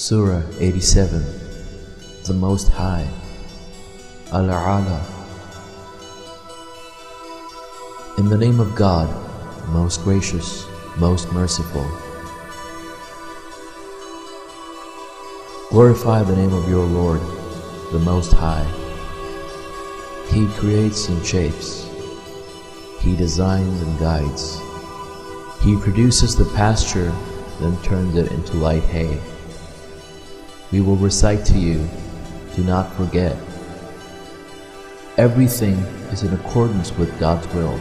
Surah 87 The Most High Al-A'la In the name of God, most gracious, most merciful. Glorify the name of your Lord, the Most High. He creates and shapes. He designs and guides. He produces the pasture, then turns it into light hay. We will recite to you, do not forget. Everything is in accordance with God's will.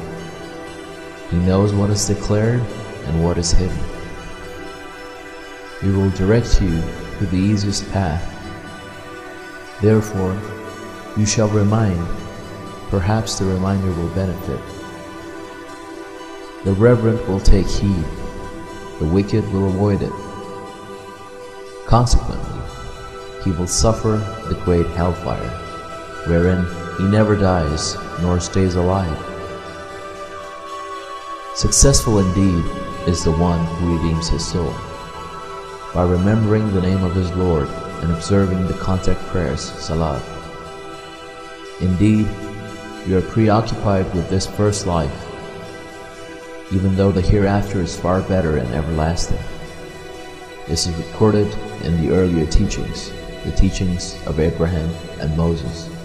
He knows what is declared and what is hidden. We will direct you to the easiest path. Therefore, you shall remind, perhaps the reminder will benefit. The reverent will take heed, the wicked will avoid it. Consequently, he will suffer the great hellfire, wherein he never dies nor stays alive. Successful indeed is the one who redeems his soul by remembering the name of his Lord and observing the contact prayers, Salat. Indeed, you are preoccupied with this first life, even though the hereafter is far better and everlasting. This is recorded in the earlier teachings, the teachings of Abraham and Moses.